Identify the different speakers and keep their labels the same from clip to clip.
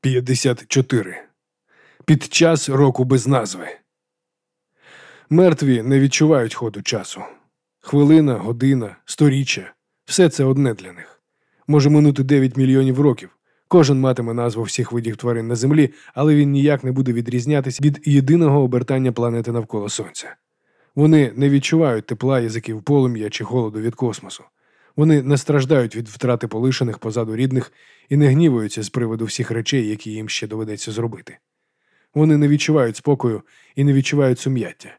Speaker 1: 54. Під час року без назви. Мертві не відчувають ходу часу. Хвилина, година, сторіччя все це одне для них. Може минути 9 мільйонів років. Кожен матиме назву всіх видів тварин на землі, але він ніяк не буде відрізнятися від єдиного обертання планети навколо Сонця. Вони не відчувають тепла язиків полум'я чи голоду від космосу. Вони не страждають від втрати полишених позаду рідних і не гнівуються з приводу всіх речей, які їм ще доведеться зробити. Вони не відчувають спокою і не відчувають сум'яття.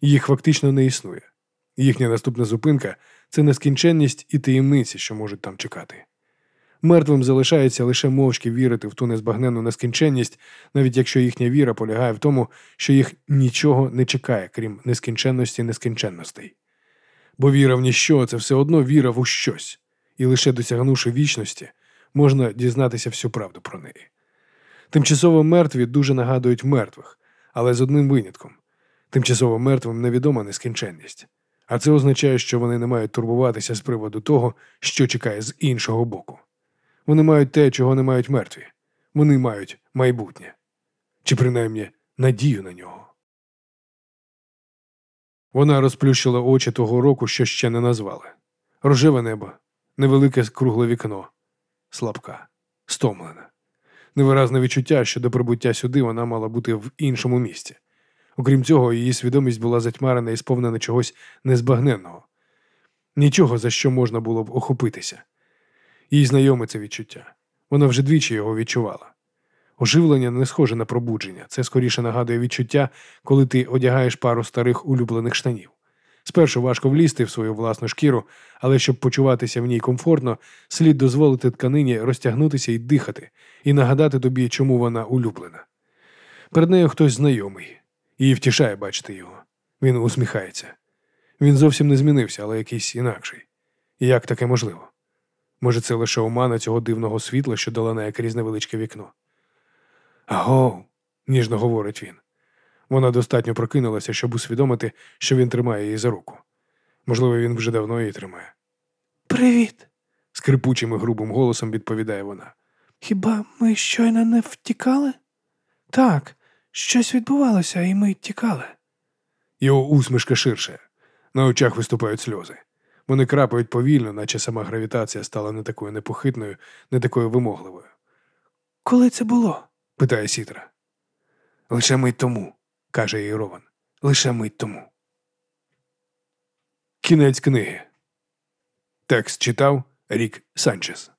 Speaker 1: Їх фактично не існує. Їхня наступна зупинка це нескінченність і таємниці, що можуть там чекати. Мертвим залишається лише мовчки вірити в ту незбагненну нескінченність, навіть якщо їхня віра полягає в тому, що їх нічого не чекає, крім нескінченності нескінченностей. Бо віра в ніщо це все одно віра в щось, і лише досягнувши вічності, можна дізнатися всю правду про неї. Тимчасово мертві дуже нагадують мертвих, але з одним винятком. Тимчасово мертвим невідома нескінченність. А це означає, що вони не мають турбуватися з приводу того, що чекає з іншого боку. Вони мають те, чого не мають мертві. Вони мають майбутнє, чи принаймні надію на нього. Вона розплющила очі того року, що ще не назвали. Рожеве небо, невелике кругле вікно, слабка, стомлена. Невиразне відчуття, що до прибуття сюди вона мала бути в іншому місці. Окрім цього, її свідомість була затьмарена і сповнена чогось незбагненного, нічого, за що можна було б охопитися. Їй знайоме це відчуття. Вона вже двічі його відчувала. Оживлення не схоже на пробудження, це скоріше нагадує відчуття, коли ти одягаєш пару старих улюблених штанів. Спершу важко влізти в свою власну шкіру, але щоб почуватися в ній комфортно, слід дозволити тканині розтягнутися і дихати, і нагадати тобі, чому вона улюблена. Перед нею хтось знайомий, її втішає бачити його. Він усміхається. Він зовсім не змінився, але якийсь інакший. І як таке можливо? Може, це лише омана цього дивного світла, що долинає крізь невеличке вікно. Аго, ніжно говорить він. Вона достатньо прокинулася, щоб усвідомити, що він тримає її за руку. Можливо, він вже давно її тримає.
Speaker 2: Привіт.
Speaker 1: скрипучим і грубим голосом відповідає вона.
Speaker 2: Хіба ми щойно не втікали? Так, щось відбувалося, і ми тікали.
Speaker 1: Його усмішка ширше. На очах виступають сльози. Вони крапають повільно, наче сама гравітація стала не такою непохитною, не такою вимогливою.
Speaker 2: Коли це було?
Speaker 1: Питає Сітра. Лише мить тому, каже їй. Лише мить тому. Кінець книги. Текст читав Рік Санчес.